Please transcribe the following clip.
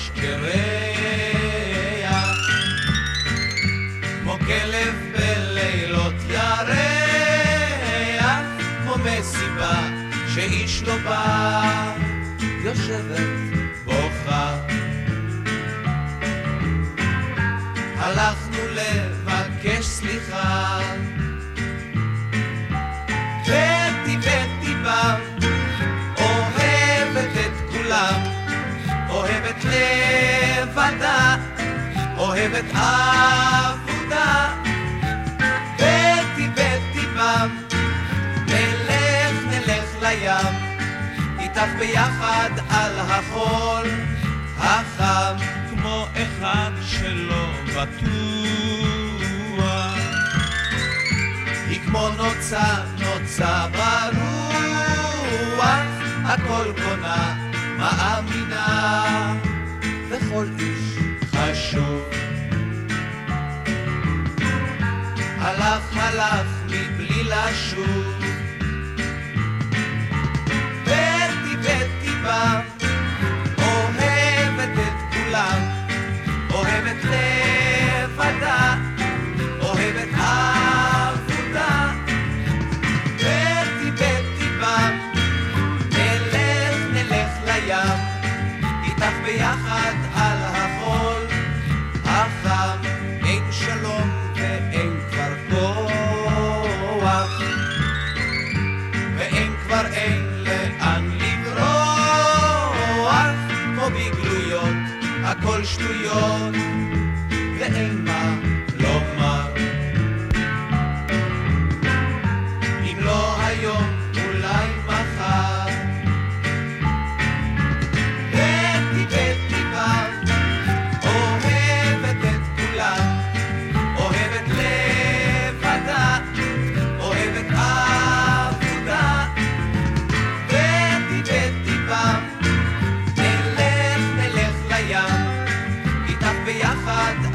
ראש קרח, כמו כלב בלילות ירח, כמו מסיבה שאיש לא בא, יושבת בוכה. הלכנו לבקש סליחה, בטי בא, אוהבת את כולם, אוהבת אוהבת עבודה. בטי בטי בא, נלך נלך לים, איתך ביחד על החול החם. כמו אחד שלא בטוח. היא כמו נוצה, נוצה ברוח, הכל קונה, מאמינה, וכל איש חשוב. הלך הלך מבלי לשוב. הכל שטויות ואין ביחד.